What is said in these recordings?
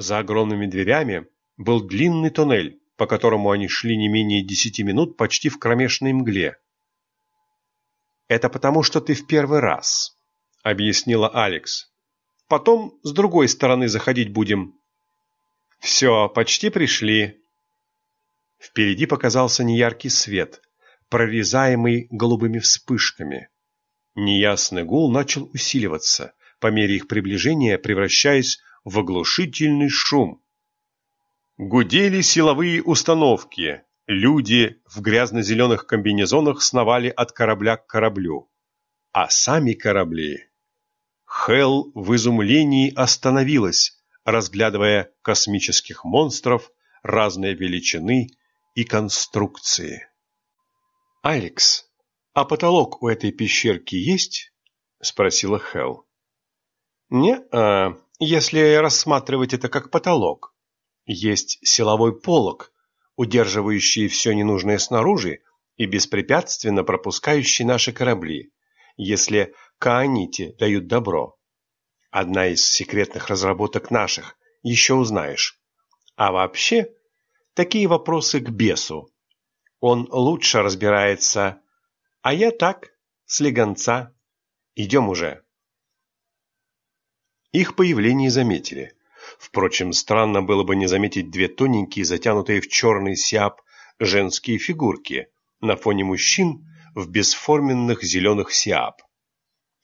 За огромными дверями был длинный туннель, по которому они шли не менее десяти минут почти в кромешной мгле. «Это потому, что ты в первый раз», — объяснила Алекс. «Потом с другой стороны заходить будем». «Все, почти пришли». Впереди показался неяркий свет, прорезаемый голубыми вспышками. Неясный гул начал усиливаться, по мере их приближения превращаясь в оглушительный шум. Гудели силовые установки, люди в грязно-зеленых комбинезонах сновали от корабля к кораблю. А сами корабли... Хелл в изумлении остановилась, разглядывая космических монстров разной величины и конструкции. «Алекс, а потолок у этой пещерки есть?» — спросила Хелл. «Не-а, если рассматривать это как потолок. Есть силовой полог, удерживающий все ненужное снаружи и беспрепятственно пропускающий наши корабли, если кааните дают добро. Одна из секретных разработок наших, еще узнаешь. А вообще, такие вопросы к бесу. Он лучше разбирается, а я так, слегонца. Идем уже. Их появление заметили. Впрочем, странно было бы не заметить две тоненькие, затянутые в черный сиап женские фигурки на фоне мужчин в бесформенных зеленых сиап.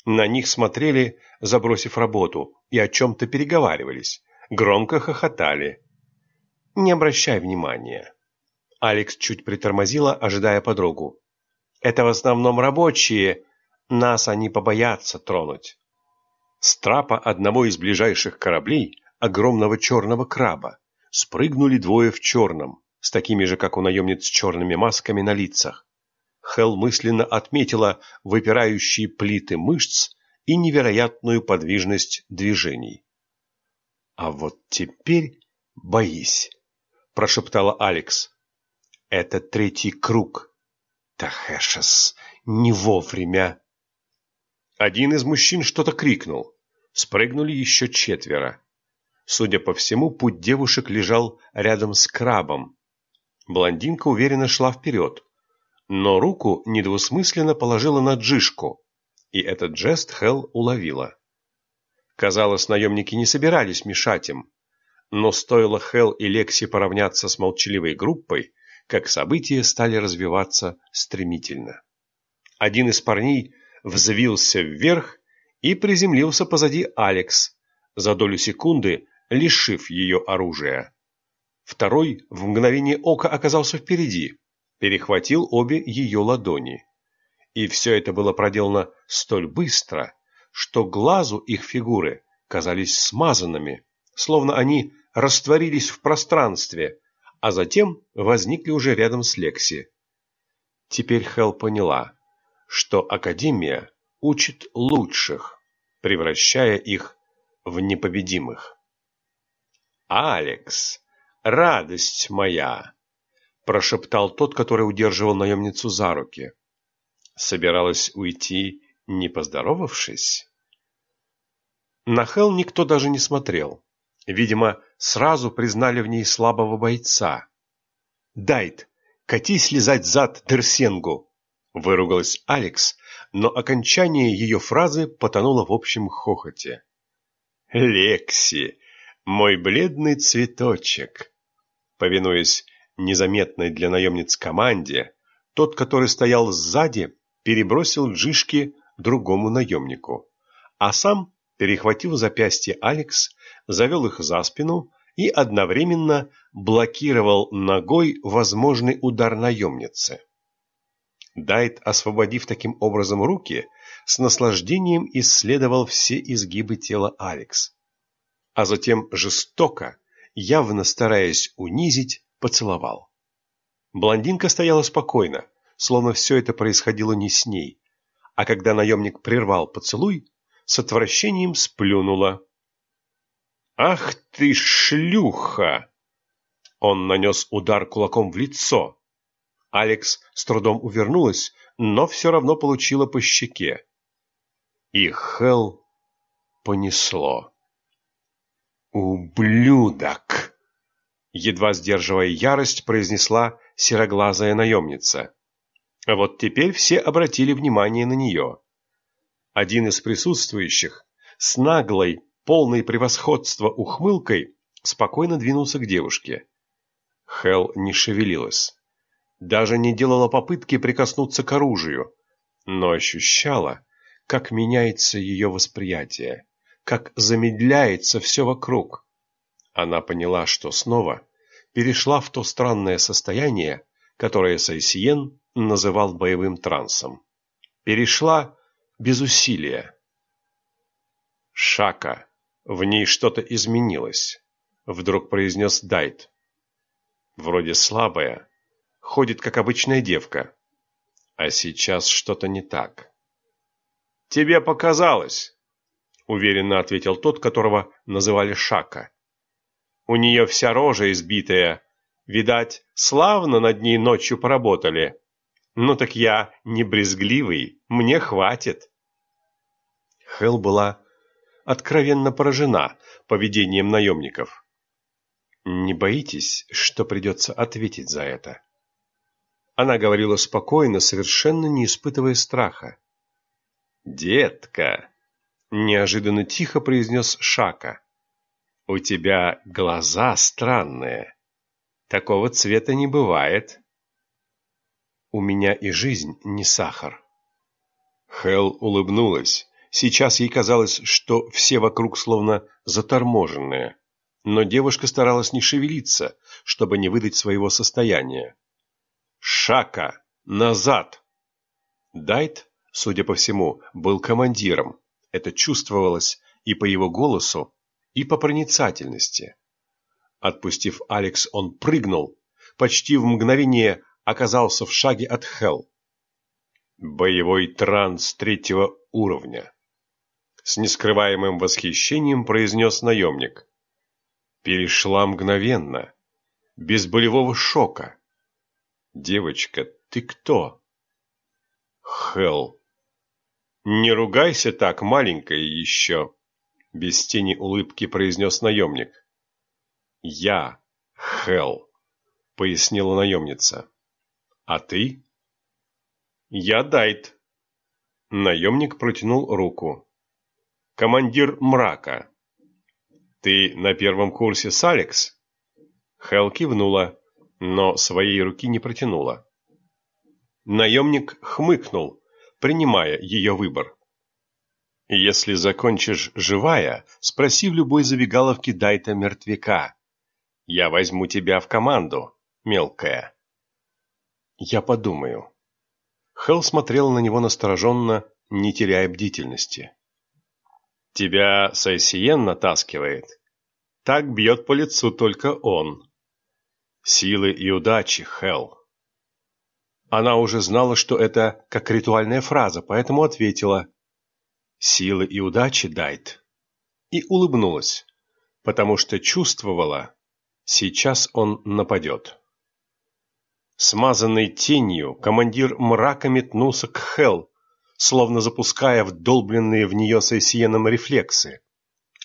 На них смотрели, забросив работу, и о чем-то переговаривались, громко хохотали. «Не обращай внимания». Алекс чуть притормозила, ожидая подругу. «Это в основном рабочие, нас они побоятся тронуть». С трапа одного из ближайших кораблей, огромного черного краба, спрыгнули двое в черном, с такими же, как у наемниц, черными масками на лицах. Хел мысленно отметила выпирающие плиты мышц и невероятную подвижность движений. «А вот теперь боись», — прошептала Алекс. «Это третий круг. Тахэшес, не вовремя». Один из мужчин что-то крикнул. Спрыгнули еще четверо. Судя по всему, путь девушек лежал рядом с крабом. Блондинка уверенно шла вперед, но руку недвусмысленно положила на джишку, и этот жест Хел уловила. Казалось, наемники не собирались мешать им, но стоило Хел и Лекси поравняться с молчаливой группой, как события стали развиваться стремительно. Один из парней взвился вверх и приземлился позади Алекс, за долю секунды лишив ее оружия. Второй в мгновение ока оказался впереди, перехватил обе ее ладони. И все это было проделано столь быстро, что глазу их фигуры казались смазанными, словно они растворились в пространстве, а затем возникли уже рядом с Лекси. Теперь Хел поняла, что Академия учит лучших, превращая их в непобедимых. «Алекс, радость моя!» – прошептал тот, который удерживал наемницу за руки. Собиралась уйти, не поздоровавшись? На Хел никто даже не смотрел. Видимо, сразу признали в ней слабого бойца. «Дайт, катись лизать зад Дерсенгу!» Выругалась Алекс, но окончание ее фразы потонуло в общем хохоте. «Лекси, мой бледный цветочек!» Повинуясь незаметной для наемниц команде, тот, который стоял сзади, перебросил джишки другому наемнику, а сам, перехватив запястье Алекс, завел их за спину и одновременно блокировал ногой возможный удар наемницы. Дайт, освободив таким образом руки, с наслаждением исследовал все изгибы тела Алекс. А затем жестоко, явно стараясь унизить, поцеловал. Блондинка стояла спокойно, словно все это происходило не с ней, а когда наемник прервал поцелуй, с отвращением сплюнула. «Ах ты шлюха!» Он нанес удар кулаком в лицо, Алекс с трудом увернулась, но все равно получила по щеке. И Хел понесло. «Ублюдок!» Едва сдерживая ярость, произнесла сероглазая наемница. А вот теперь все обратили внимание на нее. Один из присутствующих с наглой, полной превосходства ухмылкой спокойно двинулся к девушке. Хел не шевелилась. Даже не делала попытки прикоснуться к оружию, но ощущала, как меняется ее восприятие, как замедляется все вокруг. Она поняла, что снова перешла в то странное состояние, которое Сайсиен называл боевым трансом. Перешла без усилия. «Шака, в ней что-то изменилось», — вдруг произнес Дайт. «Вроде слабая, ходит как обычная девка, а сейчас что-то не так». «Тебе показалось», — уверенно ответил тот, которого называли Шака. «У нее вся рожа избитая, видать, славно над ней ночью поработали». «Ну так я не брезгливый, мне хватит». Хел была откровенно поражена поведением наемников. «Не боитесь, что придется ответить за это?» Она говорила спокойно, совершенно не испытывая страха. «Детка!» — неожиданно тихо произнес Шака. «У тебя глаза странные. Такого цвета не бывает». У меня и жизнь не сахар. Хел улыбнулась. Сейчас ей казалось, что все вокруг словно заторможенные. Но девушка старалась не шевелиться, чтобы не выдать своего состояния. «Шака! Назад!» Дайт, судя по всему, был командиром. Это чувствовалось и по его голосу, и по проницательности. Отпустив Алекс, он прыгнул, почти в мгновение оказался в шаге от Хелл. Боевой транс третьего уровня. С нескрываемым восхищением произнес наемник. Перешла мгновенно, без болевого шока. Девочка, ты кто? Хелл. Не ругайся так, маленькая еще, без тени улыбки произнес наемник. Я Хелл, пояснила наемница. А ты? Я Дайт. Наемник протянул руку. Командир мрака. Ты на первом курсе с Алекс? Хел кивнула, но своей руки не протянула. Наемник хмыкнул, принимая ее выбор. Если закончишь живая, спроси в любой забегаловке Дайта мертвяка. Я возьму тебя в команду, мелкая. Я подумаю. Хелл смотрел на него настороженно, не теряя бдительности. Тебя Сайсиен натаскивает. Так бьет по лицу только он. Силы и удачи, Хелл. Она уже знала, что это как ритуальная фраза, поэтому ответила «Силы и удачи, Дайт». И улыбнулась, потому что чувствовала, сейчас он нападет. Смазанной тенью командир мрака метнулся к Хел, словно запуская вдолбленные в нее Сейсиеном рефлексы.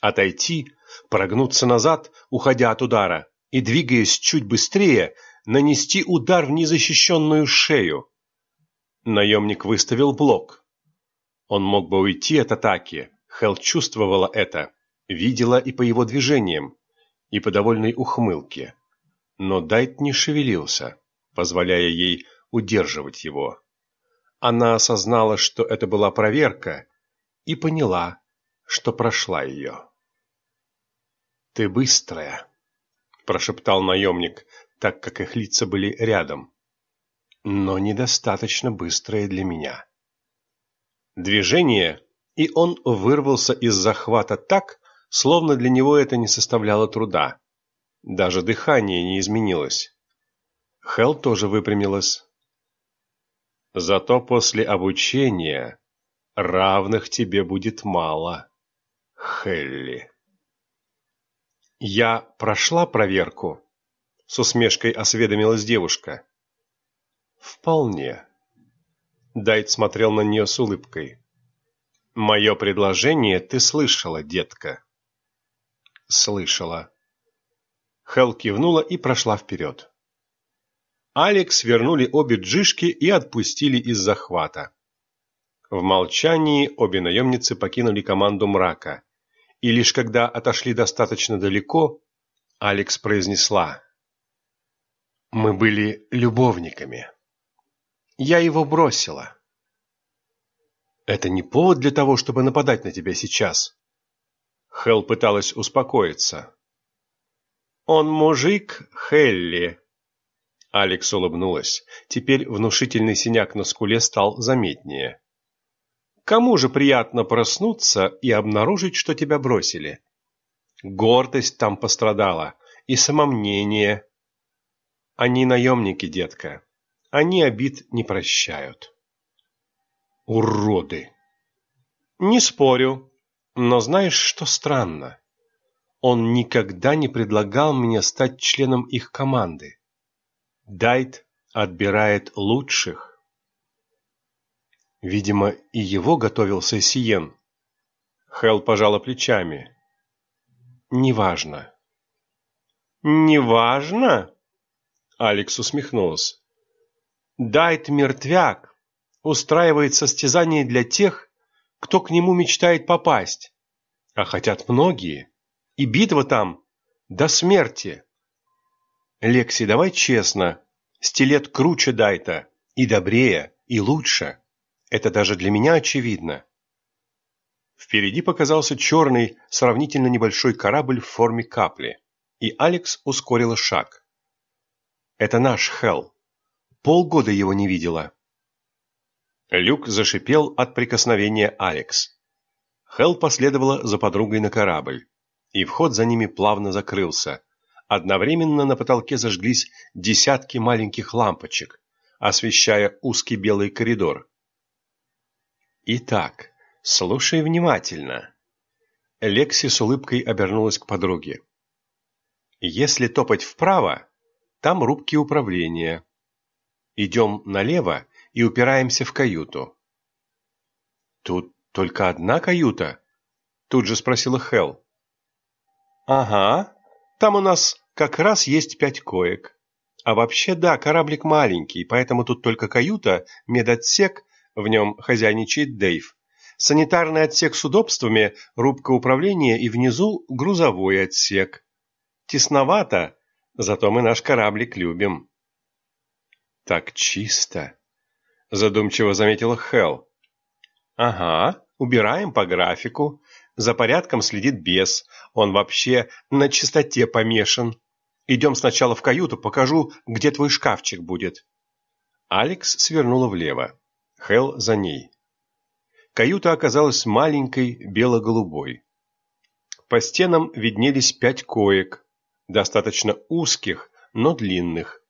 Отойти, прогнуться назад, уходя от удара, и, двигаясь чуть быстрее, нанести удар в незащищенную шею. Наемник выставил блок. Он мог бы уйти от атаки, Хел чувствовала это, видела и по его движениям, и по довольной ухмылке. Но Дайт не шевелился позволяя ей удерживать его. Она осознала, что это была проверка, и поняла, что прошла ее. «Ты быстрая», — прошептал наемник, так как их лица были рядом, «но недостаточно быстрая для меня». Движение, и он вырвался из захвата так, словно для него это не составляло труда. Даже дыхание не изменилось. Хел тоже выпрямилась. Зато после обучения равных тебе будет мало, Хелли. Я прошла проверку, с усмешкой осведомилась девушка. Вполне. Дайт смотрел на нее с улыбкой. Мое предложение ты слышала, детка. слышала. Хел кивнула и прошла вперед. Алекс вернули обе джишки и отпустили из захвата. В молчании обе наемницы покинули команду мрака, и лишь когда отошли достаточно далеко, Алекс произнесла. «Мы были любовниками. Я его бросила». «Это не повод для того, чтобы нападать на тебя сейчас». Хелл пыталась успокоиться. «Он мужик, Хелли». Алекс улыбнулась. Теперь внушительный синяк на скуле стал заметнее. «Кому же приятно проснуться и обнаружить, что тебя бросили?» Гордость там пострадала, и самомнение. Они наемники, детка. Они обид не прощают. Уроды! Не спорю, но знаешь, что странно? Он никогда не предлагал мне стать членом их команды. Дайт отбирает лучших. Видимо, и его готовился Сиен. Хел пожала плечами. Неважно. Неважно? Алекс усмехнулся. Дайт мертвяк устраивает состязание для тех, кто к нему мечтает попасть. А хотят многие. И битва там до смерти. Лекси, давай честно. Стилет круче Дайта. И добрее, и лучше. Это даже для меня очевидно. Впереди показался черный, сравнительно небольшой корабль в форме капли, и Алекс ускорила шаг. «Это наш Хелл. Полгода его не видела». Люк зашипел от прикосновения Алекс. Хелл последовала за подругой на корабль, и вход за ними плавно закрылся. Одновременно на потолке зажглись десятки маленьких лампочек, освещая узкий белый коридор. Итак, Слушай внимательно. Лекси с улыбкой обернулась к подруге. Если топать вправо, там рубки управления. Идем налево и упираемся в каюту. Тут только одна каюта? Тут же спросила Хел. Ага, там у нас как раз есть пять коек. А вообще, да, кораблик маленький, поэтому тут только каюта, медотсек, в нем хозяйничает Дэйв, санитарный отсек с удобствами, рубка управления и внизу грузовой отсек. Тесновато, зато мы наш кораблик любим. Так чисто, задумчиво заметила Хел. Ага, убираем по графику. За порядком следит бес. Он вообще на чистоте помешан. Идем сначала в каюту, покажу, где твой шкафчик будет. Алекс свернула влево. Хел за ней. Каюта оказалась маленькой, бело-голубой. По стенам виднелись пять коек, достаточно узких, но длинных.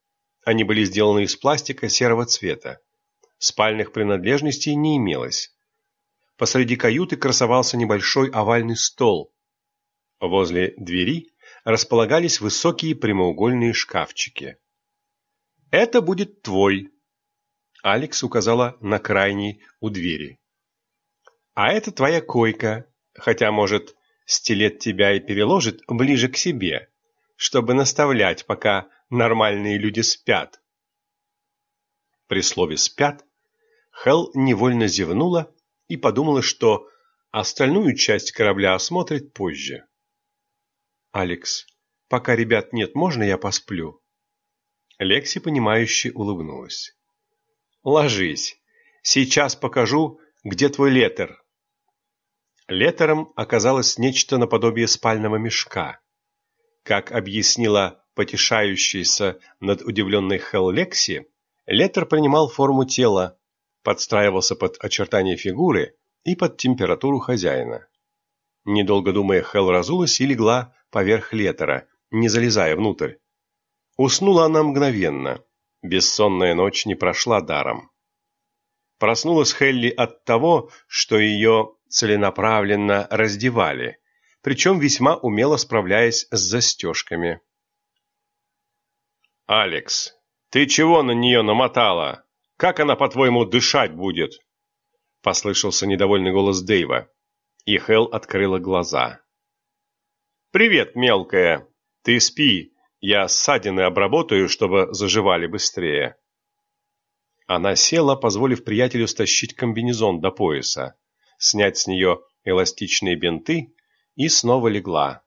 Они были сделаны из пластика серого цвета. Спальных принадлежностей не имелось. Посреди каюты красовался небольшой овальный стол. Возле двери располагались высокие прямоугольные шкафчики. «Это будет твой», — Алекс указала на крайний у двери. А это твоя койка, хотя, может, стилет тебя и переложит ближе к себе, чтобы наставлять, пока нормальные люди спят. При слове «спят» Хел невольно зевнула и подумала, что остальную часть корабля осмотрит позже. «Алекс, пока ребят нет, можно я посплю?» Лекси, понимающе улыбнулась. «Ложись. Сейчас покажу, где твой летер?» Летером оказалось нечто наподобие спального мешка. Как объяснила потешающаяся над удивленной Хелл Лекси, летер принимал форму тела, подстраивался под очертания фигуры и под температуру хозяина. Недолго думая, Хелл разулась и легла поверх летера, не залезая внутрь. Уснула она мгновенно. Бессонная ночь не прошла даром. Проснулась Хелли от того, что ее целенаправленно раздевали, причем весьма умело справляясь с застежками. «Алекс, ты чего на нее намотала? Как она, по-твоему, дышать будет?» Послышался недовольный голос Дэйва, и Хел открыла глаза. «Привет, мелкая! Ты спи, я ссадины обработаю, чтобы заживали быстрее». Она села, позволив приятелю стащить комбинезон до пояса, снять с нее эластичные бинты и снова легла.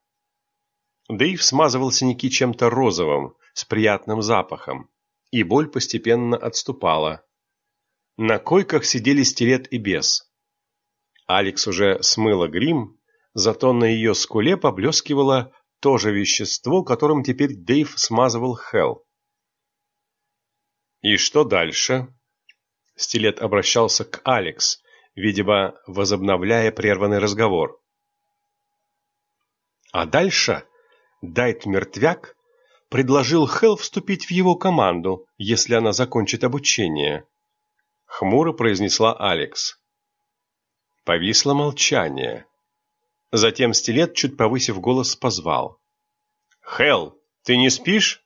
Дэйв смазывал синяки чем-то розовым, с приятным запахом, и боль постепенно отступала. На койках сидели стилет и бес. Алекс уже смыла грим, зато на ее скуле поблескивало то же вещество, которым теперь Дэйв смазывал Хелл. «И что дальше?» Стилет обращался к Алекс, видимо, возобновляя прерванный разговор. А дальше Дайт-мертвяк предложил Хелл вступить в его команду, если она закончит обучение. Хмуро произнесла Алекс. Повисло молчание. Затем Стилет, чуть повысив голос, позвал. «Хелл, ты не спишь?»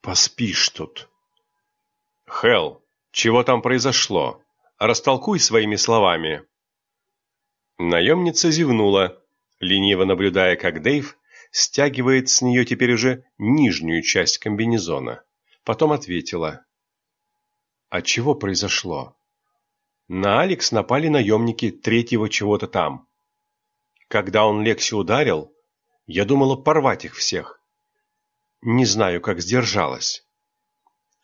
«Поспишь тут». «Хелл, чего там произошло? Растолкуй своими словами». Наемница зевнула, лениво наблюдая, как Дэйв стягивает с нее теперь уже нижнюю часть комбинезона. Потом ответила. «А чего произошло?» На Алекс напали наемники третьего чего-то там. Когда он Лекси ударил, я думала порвать их всех. Не знаю, как сдержалась.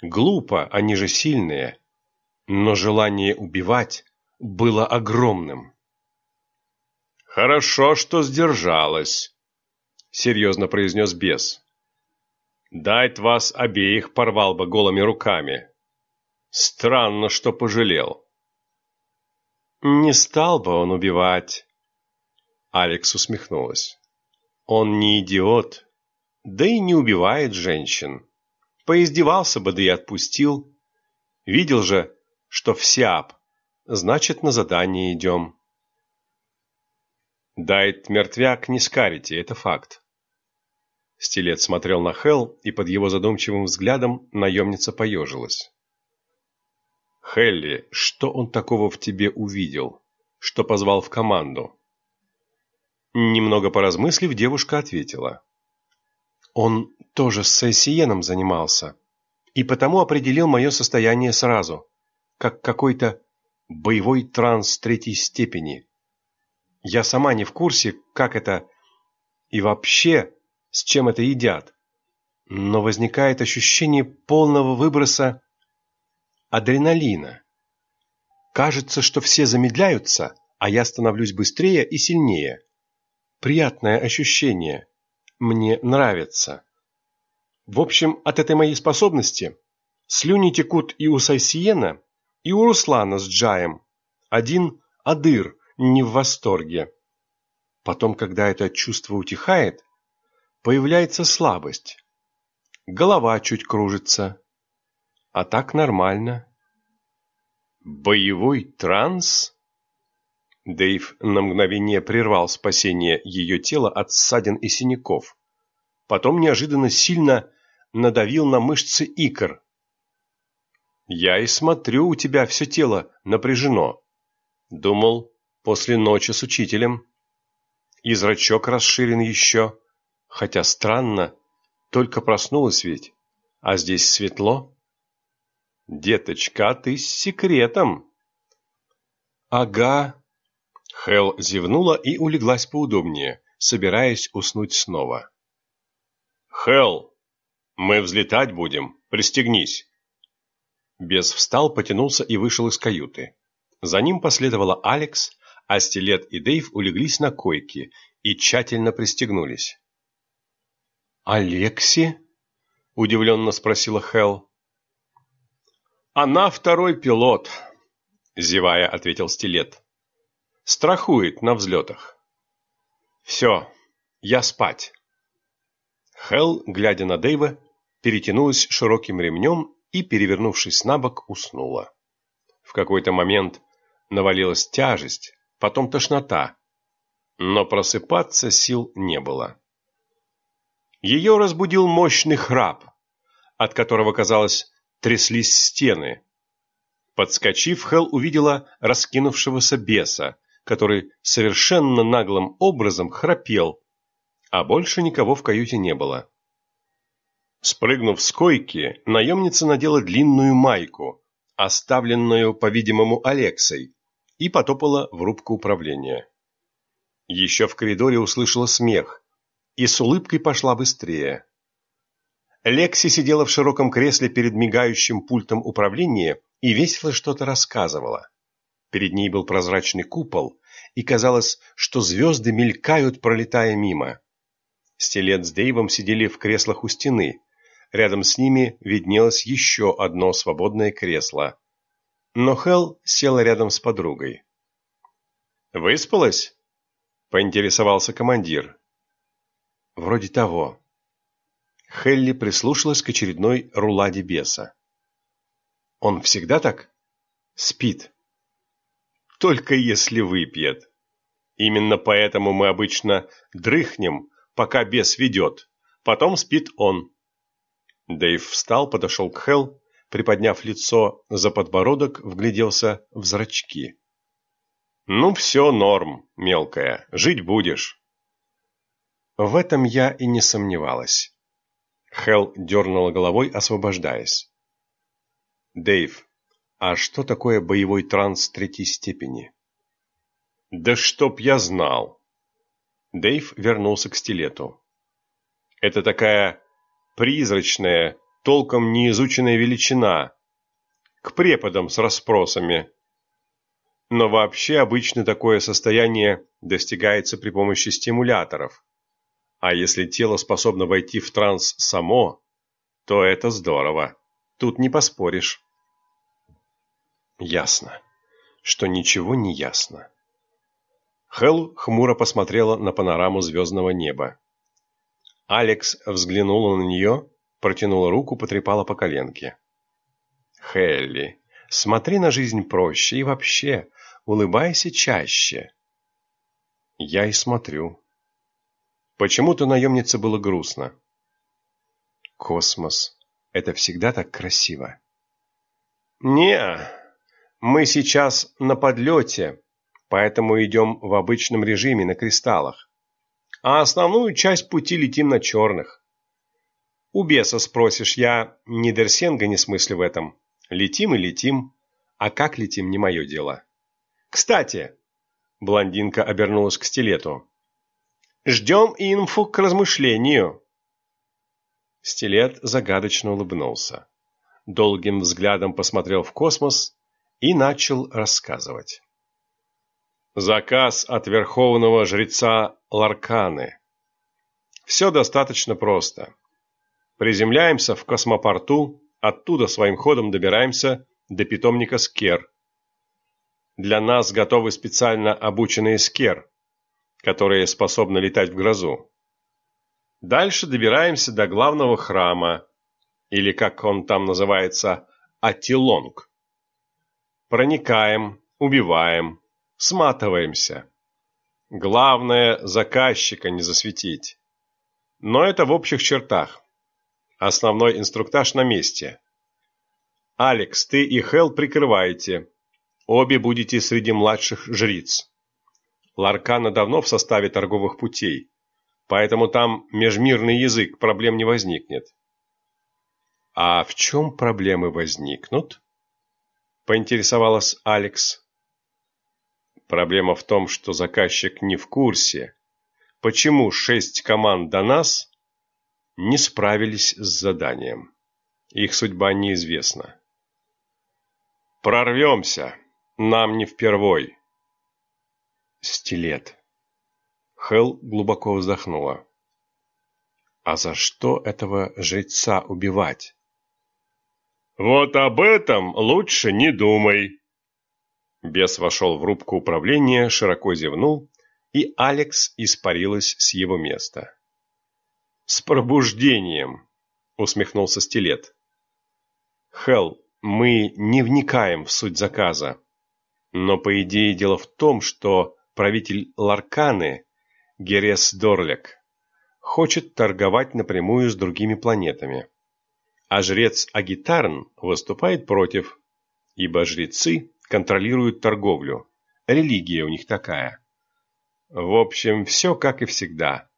Глупо, они же сильные. Но желание убивать было огромным. «Хорошо, что сдержалась», — серьезно произнес бес. «Дать вас обеих порвал бы голыми руками. Странно, что пожалел». «Не стал бы он убивать», — Алекс усмехнулась. «Он не идиот, да и не убивает женщин. Поиздевался бы, да и отпустил. Видел же, что в Сиап, значит, на задание идем». Дайт мертвяк не скарите, это факт. Стилет смотрел на Хел, и под его задумчивым взглядом наемница поежилась. «Хелли, что он такого в тебе увидел, что позвал в команду?» Немного поразмыслив, девушка ответила. «Он тоже с Сессиеном занимался, и потому определил мое состояние сразу, как какой-то боевой транс третьей степени, я сама не в курсе, как это и вообще, с чем это едят. Но возникает ощущение полного выброса адреналина. Кажется, что все замедляются, а я становлюсь быстрее и сильнее. Приятное ощущение. Мне нравится. В общем, от этой моей способности слюни текут и у Сайсиена, и у Руслана с Джаем. Один Адыр не в восторге. Потом, когда это чувство утихает, появляется слабость. Голова чуть кружится. А так нормально. Боевой транс? Дэйв на мгновение прервал спасение ее тела от ссадин и синяков. Потом неожиданно сильно надавил на мышцы икр. «Я и смотрю, у тебя все тело напряжено. Думал, после ночи с учителем. И зрачок расширен еще, хотя странно, только проснулась ведь, а здесь светло. Деточка, ты с секретом. Ага. Хел зевнула и улеглась поудобнее, собираясь уснуть снова. Хел, мы взлетать будем, пристегнись. Бес встал, потянулся и вышел из каюты. За ним последовала Алекс, а Стилет и Дейв улеглись на койке и тщательно пристегнулись. «Алекси?» – удивленно спросила Хел. «Она второй пилот», – зевая ответил Стилет. «Страхует на взлетах». «Все, я спать». Хел, глядя на Дэйва, перетянулась широким ремнем и, перевернувшись на бок, уснула. В какой-то момент навалилась тяжесть, потом тошнота, но просыпаться сил не было. Ее разбудил мощный храп, от которого, казалось, тряслись стены. Подскочив, Хел увидела раскинувшегося беса, который совершенно наглым образом храпел, а больше никого в каюте не было. Спрыгнув с койки, наемница надела длинную майку, оставленную, по-видимому, Алексой, и потопала в рубку управления. Еще в коридоре услышала смех и с улыбкой пошла быстрее. Лекси сидела в широком кресле перед мигающим пультом управления и весело что-то рассказывала. Перед ней был прозрачный купол, и казалось, что звезды мелькают, пролетая мимо. Стилет с Дейвом сидели в креслах у стены. Рядом с ними виднелось еще одно свободное кресло. Но Хелл села рядом с подругой. «Выспалась?» – поинтересовался командир. «Вроде того». Хелли прислушалась к очередной руладе беса. «Он всегда так?» «Спит». «Только если выпьет. Именно поэтому мы обычно дрыхнем, пока бес ведет. Потом спит он». Дэйв встал, подошел к Хелл приподняв лицо за подбородок, вгляделся в зрачки. «Ну все, норм, мелкая, жить будешь». В этом я и не сомневалась. Хел дернула головой, освобождаясь. «Дэйв, а что такое боевой транс третьей степени?» «Да чтоб я знал!» Дэйв вернулся к стилету. «Это такая призрачная, толком не изученная величина, к преподам с расспросами. Но вообще обычно такое состояние достигается при помощи стимуляторов. А если тело способно войти в транс само, то это здорово. Тут не поспоришь. Ясно, что ничего не ясно. Хелл хмуро посмотрела на панораму звездного неба. Алекс взглянула на нее протянула руку, потрепала по коленке. «Хелли, смотри на жизнь проще и вообще, улыбайся чаще». «Я и смотрю». Почему-то наемнице было грустно. «Космос. Это всегда так красиво». «Не, мы сейчас на подлете, поэтому идем в обычном режиме на кристаллах, а основную часть пути летим на черных. У беса спросишь, я ни Дерсенга не смыслю в этом. Летим и летим, а как летим, не мое дело. Кстати, блондинка обернулась к стилету. Ждем инфу к размышлению. Стилет загадочно улыбнулся. Долгим взглядом посмотрел в космос и начал рассказывать. Заказ от верховного жреца Ларканы. Все достаточно просто. Приземляемся в космопорту, оттуда своим ходом добираемся до питомника Скер. Для нас готовы специально обученные Скер, которые способны летать в грозу. Дальше добираемся до главного храма, или как он там называется, Атилонг. Проникаем, убиваем, сматываемся. Главное, заказчика не засветить. Но это в общих чертах. Основной инструктаж на месте. Алекс, ты и Хел прикрываете. Обе будете среди младших жриц. Ларкана давно в составе торговых путей, поэтому там межмирный язык, проблем не возникнет. А в чем проблемы возникнут? Поинтересовалась Алекс. Проблема в том, что заказчик не в курсе, почему шесть команд до нас не справились с заданием. Их судьба неизвестна. «Прорвемся! Нам не впервой!» «Стилет!» Хел глубоко вздохнула. «А за что этого жреца убивать?» «Вот об этом лучше не думай!» Бес вошел в рубку управления, широко зевнул, и Алекс испарилась с его места. «С пробуждением!» — усмехнулся Стилет. «Хелл, мы не вникаем в суть заказа. Но, по идее, дело в том, что правитель Ларканы, Герес Дорлек, хочет торговать напрямую с другими планетами. А жрец Агитарн выступает против, ибо жрецы контролируют торговлю. Религия у них такая. В общем, все как и всегда.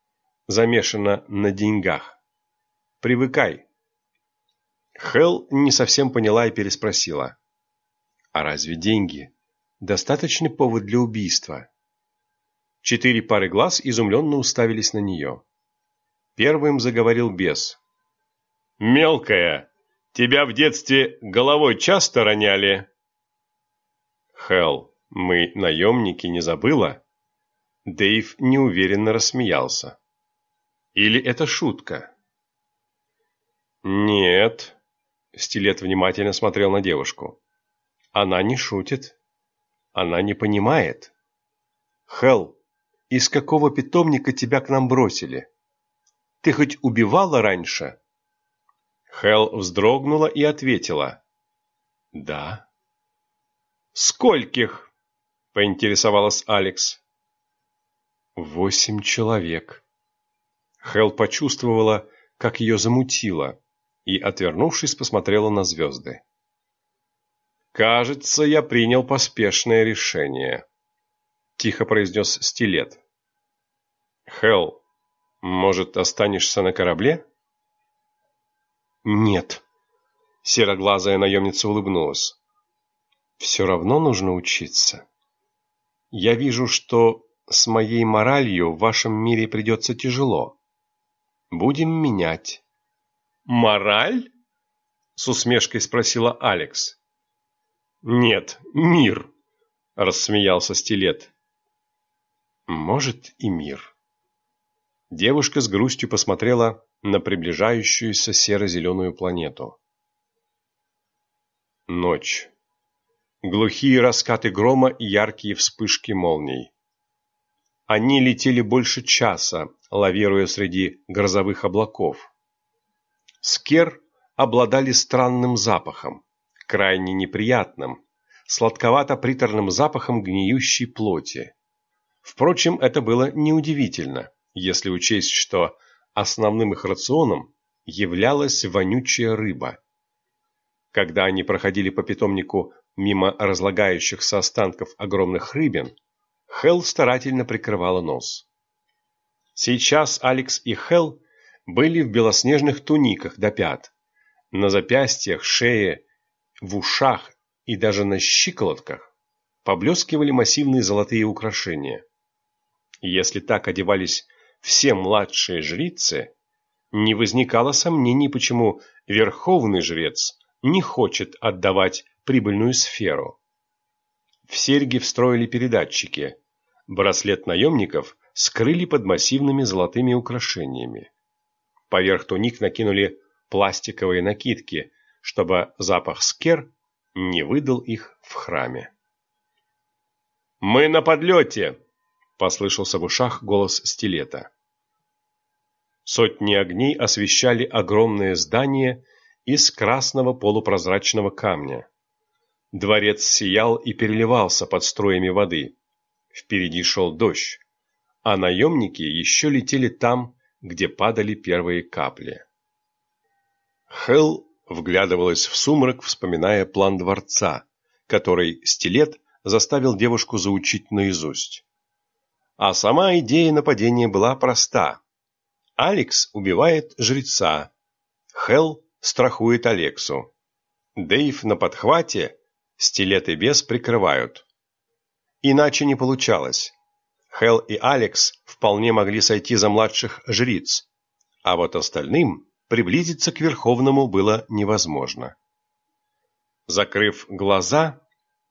замешана на деньгах. Привыкай. Хел не совсем поняла и переспросила. А разве деньги достаточный повод для убийства? Четыре пары глаз изумленно уставились на нее. Первым заговорил бес. «Мелкая, тебя в детстве головой часто роняли?» «Хелл, мы наемники, не забыла?» Дэйв неуверенно рассмеялся. «Или это шутка?» «Нет», — Стилет внимательно смотрел на девушку. «Она не шутит. Она не понимает. Хелл, из какого питомника тебя к нам бросили?» Ты хоть убивала раньше?» Хел вздрогнула и ответила. «Да». «Скольких?» – поинтересовалась Алекс. «Восемь человек». Хел почувствовала, как ее замутило, и, отвернувшись, посмотрела на звезды. «Кажется, я принял поспешное решение», – тихо произнес Стилет. «Хелл, может, останешься на корабле? Нет. Сероглазая наемница улыбнулась. Все равно нужно учиться. Я вижу, что с моей моралью в вашем мире придется тяжело. Будем менять. Мораль? С усмешкой спросила Алекс. Нет, мир, рассмеялся Стилет. Может и мир. Девушка с грустью посмотрела на приближающуюся серо-зеленую планету. Ночь. Глухие раскаты грома и яркие вспышки молний. Они летели больше часа, лавируя среди грозовых облаков. Скер обладали странным запахом, крайне неприятным, сладковато-приторным запахом гниющей плоти. Впрочем, это было неудивительно если учесть, что основным их рационом являлась вонючая рыба. Когда они проходили по питомнику мимо разлагающихся останков огромных рыбин, Хел старательно прикрывала нос. Сейчас Алекс и Хел были в белоснежных туниках до пят. На запястьях, шее, в ушах и даже на щиколотках поблескивали массивные золотые украшения. Если так одевались все младшие жрицы, не возникало сомнений, почему верховный жрец не хочет отдавать прибыльную сферу. В серьги встроили передатчики. Браслет наемников скрыли под массивными золотыми украшениями. Поверх туник накинули пластиковые накидки, чтобы запах скер не выдал их в храме. «Мы на подлете!» – послышался в ушах голос стилета. Сотни огней освещали огромное здание из красного полупрозрачного камня. Дворец сиял и переливался под струями воды. Впереди шел дождь, а наемники еще летели там, где падали первые капли. Хелл вглядывалась в сумрак, вспоминая план дворца, который стилет заставил девушку заучить наизусть. А сама идея нападения была проста. Алекс убивает жреца. Хел страхует Алексу. Дейв на подхвате, стилет и бес прикрывают. Иначе не получалось. Хел и Алекс вполне могли сойти за младших жриц, а вот остальным приблизиться к Верховному было невозможно. Закрыв глаза,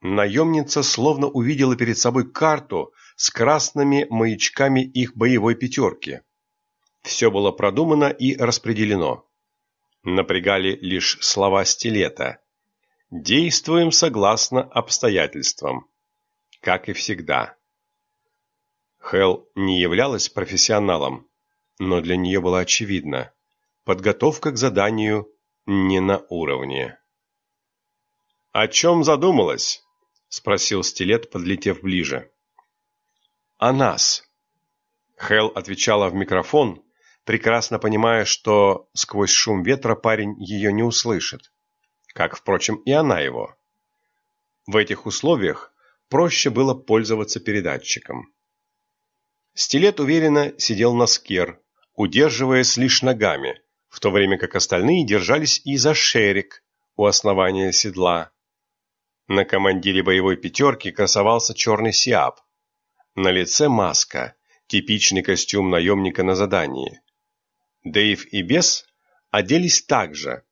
наемница словно увидела перед собой карту с красными маячками их боевой пятерки. Все было продумано и распределено. Напрягали лишь слова стилета. Действуем согласно обстоятельствам. Как и всегда. Хел не являлась профессионалом, но для нее было очевидно. Подготовка к заданию не на уровне. «О чем задумалась?» – спросил стилет, подлетев ближе. «О нас». Хел отвечала в микрофон, прекрасно понимая, что сквозь шум ветра парень ее не услышит, как, впрочем, и она его. В этих условиях проще было пользоваться передатчиком. Стилет уверенно сидел на скер, удерживаясь лишь ногами, в то время как остальные держались и за шерик у основания седла. На командире боевой пятерки красовался черный сиап. На лице маска, типичный костюм наемника на задании. Дэйв и Бес оделись так же,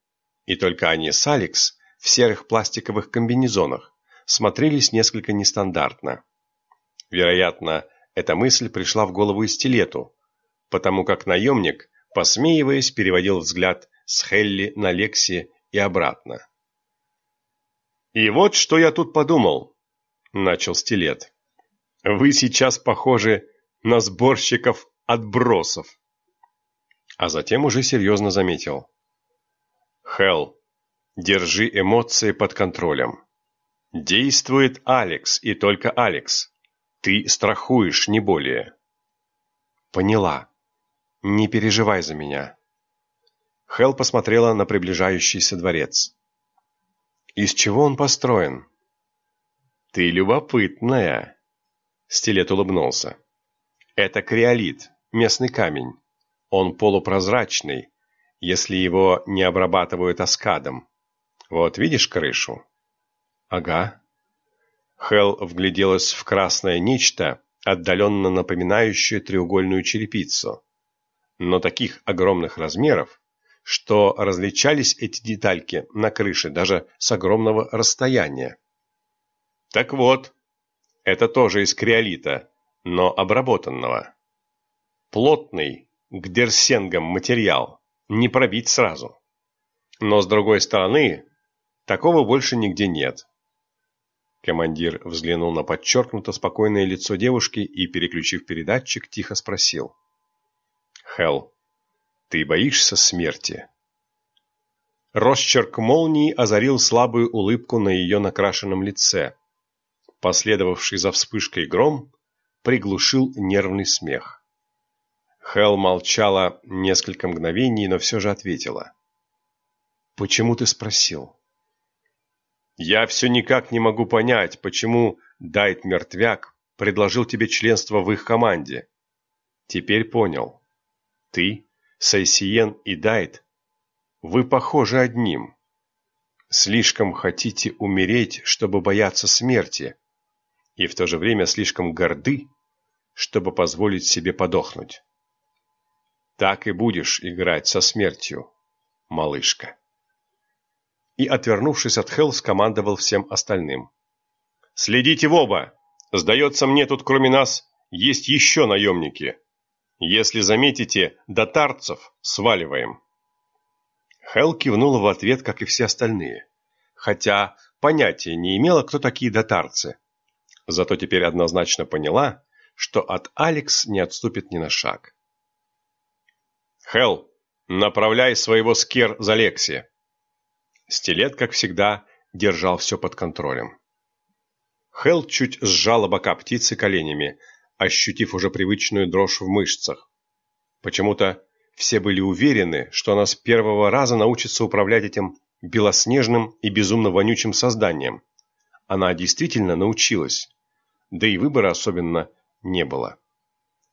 и только они с Алекс в серых пластиковых комбинезонах смотрелись несколько нестандартно. Вероятно, эта мысль пришла в голову и стилету, потому как наемник, посмеиваясь, переводил взгляд с Хелли на Лекси и обратно. «И вот что я тут подумал», — начал стилет. «Вы сейчас похожи на сборщиков отбросов». А затем уже серьезно заметил. «Хелл, держи эмоции под контролем. Действует Алекс и только Алекс. Ты страхуешь, не более». «Поняла. Не переживай за меня». Хелл посмотрела на приближающийся дворец. Из чего он построен? Ты любопытная. Стилет улыбнулся. Это криолит, местный камень. Он полупрозрачный, если его не обрабатывают аскадом. Вот видишь крышу? Ага. Хел вгляделась в красное нечто, отдаленно напоминающее треугольную черепицу. Но таких огромных размеров, что различались эти детальки на крыше даже с огромного расстояния. Так вот, это тоже из криолита, но обработанного. Плотный, к дерсенгам материал, не пробить сразу. Но с другой стороны, такого больше нигде нет. Командир взглянул на подчеркнуто спокойное лицо девушки и, переключив передатчик, тихо спросил. «Хелл, ты боишься смерти?» Росчерк молнии озарил слабую улыбку на ее накрашенном лице. Последовавший за вспышкой гром приглушил нервный смех. Хел молчала несколько мгновений, но все же ответила. «Почему ты спросил?» «Я все никак не могу понять, почему Дайт Мертвяк предложил тебе членство в их команде. Теперь понял. Ты Сайсиен и Дайт, вы похожи одним. Слишком хотите умереть, чтобы бояться смерти, и в то же время слишком горды, чтобы позволить себе подохнуть. Так и будешь играть со смертью, малышка. И, отвернувшись от Хелл, скомандовал всем остальным. «Следите в оба! Сдается мне, тут кроме нас есть еще наемники. Если заметите дотарцев, сваливаем. Хел кивнула в ответ, как и все остальные, хотя понятия не имела, кто такие дотарцы. Зато теперь однозначно поняла, что от Алекс не отступит ни на шаг. Хел, направляй своего скер за Лекси. Стилет, как всегда, держал все под контролем. Хел чуть сжала бока птицы коленями, ощутив уже привычную дрожь в мышцах. Почему-то все были уверены, что она с первого раза научится управлять этим белоснежным и безумно вонючим созданием. Она действительно научилась, да и выбора особенно не было.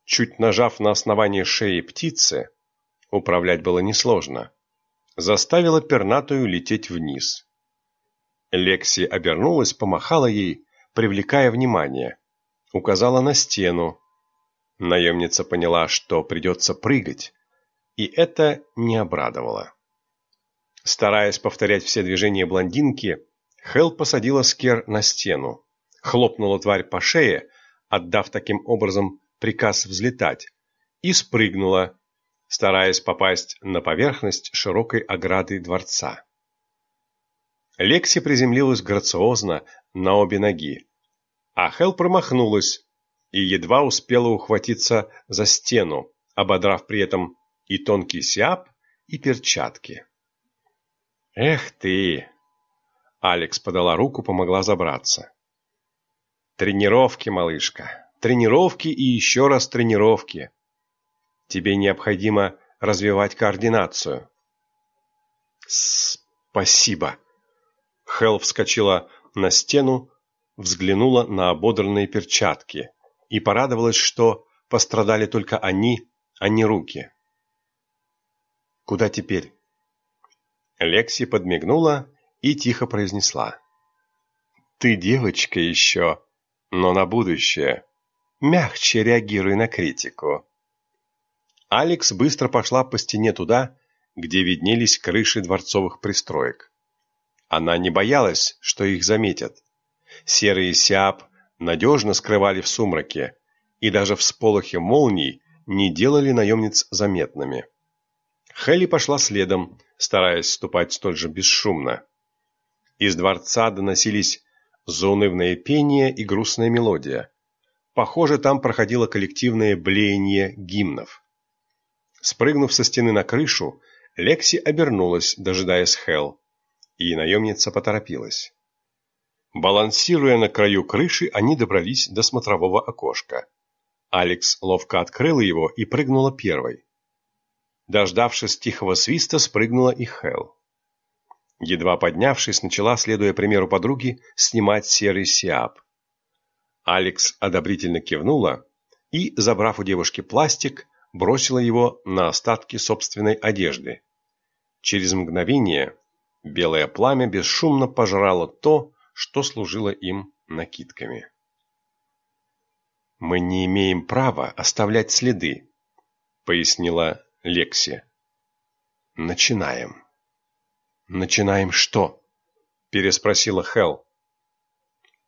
Чуть нажав на основание шеи птицы, управлять было несложно. Заставила пернатую лететь вниз. Лекси обернулась, помахала ей, привлекая внимание указала на стену. Наемница поняла, что придется прыгать, и это не обрадовало. Стараясь повторять все движения блондинки, Хел посадила Скер на стену, хлопнула тварь по шее, отдав таким образом приказ взлетать, и спрыгнула, стараясь попасть на поверхность широкой ограды дворца. Лекси приземлилась грациозно на обе ноги, а Хел промахнулась и едва успела ухватиться за стену, ободрав при этом и тонкий сиап, и перчатки. «Эх ты!» Алекс подала руку, помогла забраться. «Тренировки, малышка, тренировки и еще раз тренировки. Тебе необходимо развивать координацию». «Спасибо!» Хел вскочила на стену, взглянула на ободранные перчатки и порадовалась, что пострадали только они, а не руки. Куда теперь? Лекси подмигнула и тихо произнесла. Ты девочка еще, но на будущее. Мягче реагируй на критику. Алекс быстро пошла по стене туда, где виднелись крыши дворцовых пристроек. Она не боялась, что их заметят. Серые сиап надежно скрывали в сумраке, и даже всполохи молний не делали наемниц заметными. Хелли пошла следом, стараясь ступать столь же бесшумно. Из дворца доносились заунывное пение и грустная мелодия. Похоже, там проходило коллективное блеяние гимнов. Спрыгнув со стены на крышу, Лекси обернулась, дожидаясь Хел, и наемница поторопилась. Балансируя на краю крыши, они добрались до смотрового окошка. Алекс ловко открыла его и прыгнула первой. Дождавшись тихого свиста, спрыгнула и Хел. Едва поднявшись, начала, следуя примеру подруги, снимать серый сиап. Алекс одобрительно кивнула и, забрав у девушки пластик, бросила его на остатки собственной одежды. Через мгновение белое пламя бесшумно пожрало то, что служило им накидками. «Мы не имеем права оставлять следы», — пояснила Лекси. «Начинаем». «Начинаем что?» — переспросила Хел.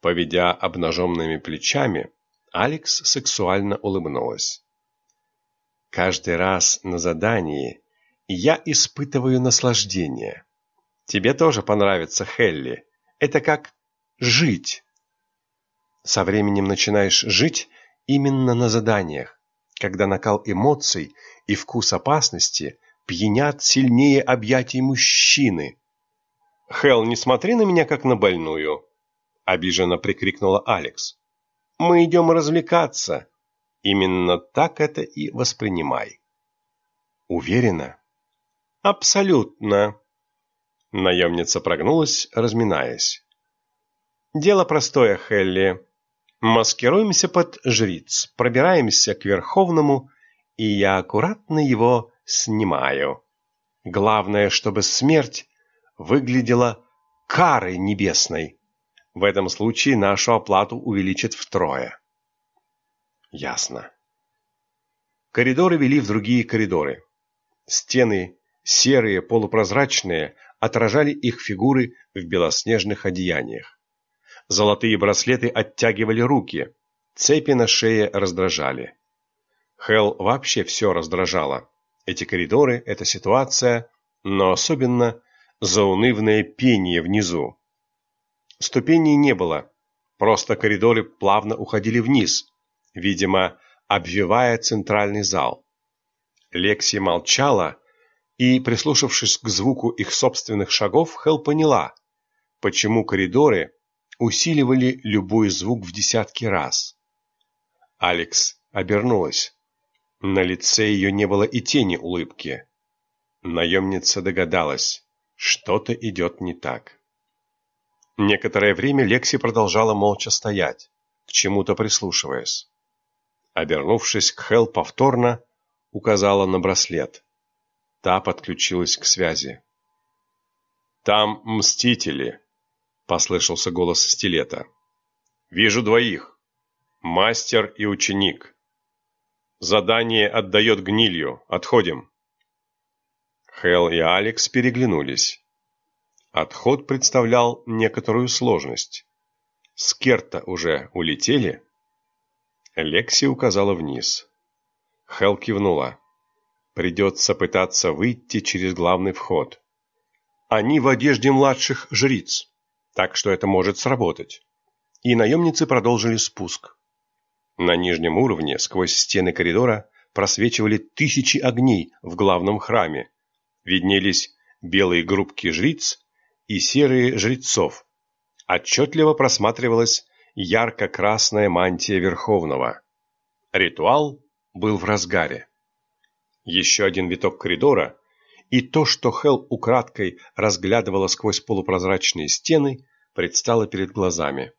Поведя обнаженными плечами, Алекс сексуально улыбнулась. «Каждый раз на задании я испытываю наслаждение. Тебе тоже понравится, Хелли. Это как жить. Со временем начинаешь жить именно на заданиях, когда накал эмоций и вкус опасности пьянят сильнее объятий мужчины. «Хелл, не смотри на меня, как на больную!» — обиженно прикрикнула Алекс. «Мы идем развлекаться. Именно так это и воспринимай». «Уверена?» «Абсолютно!» Наемница прогнулась, разминаясь. «Дело простое, Хелли. Маскируемся под жриц, пробираемся к Верховному, и я аккуратно его снимаю. Главное, чтобы смерть выглядела карой небесной. В этом случае нашу оплату увеличат втрое». «Ясно». Коридоры вели в другие коридоры. Стены серые, полупрозрачные, отражали их фигуры в белоснежных одеяниях. Золотые браслеты оттягивали руки, цепи на шее раздражали. Хел вообще все раздражало. Эти коридоры, эта ситуация, но особенно заунывное пение внизу. Ступеней не было, просто коридоры плавно уходили вниз, видимо, обвивая центральный зал. Лекси молчала, и, прислушавшись к звуку их собственных шагов, Хел поняла, почему коридоры усиливали любой звук в десятки раз. Алекс обернулась. На лице ее не было и тени улыбки. Наемница догадалась, что-то идет не так. Некоторое время Лекси продолжала молча стоять, к чему-то прислушиваясь. Обернувшись к Хел повторно, указала на браслет. Та подключилась к связи. «Там мстители», — послышался голос стилета. «Вижу двоих. Мастер и ученик. Задание отдает гнилью. Отходим». Хел и Алекс переглянулись. Отход представлял некоторую сложность. Скерта уже улетели? Лекси указала вниз. Хел кивнула. Придется пытаться выйти через главный вход. Они в одежде младших жриц, так что это может сработать. И наемницы продолжили спуск. На нижнем уровне, сквозь стены коридора, просвечивали тысячи огней в главном храме. Виднелись белые группки жриц и серые жрецов. Отчетливо просматривалась ярко-красная мантия Верховного. Ритуал был в разгаре. Еще один виток коридора, и то, что Хел украдкой разглядывала сквозь полупрозрачные стены, предстало перед глазами.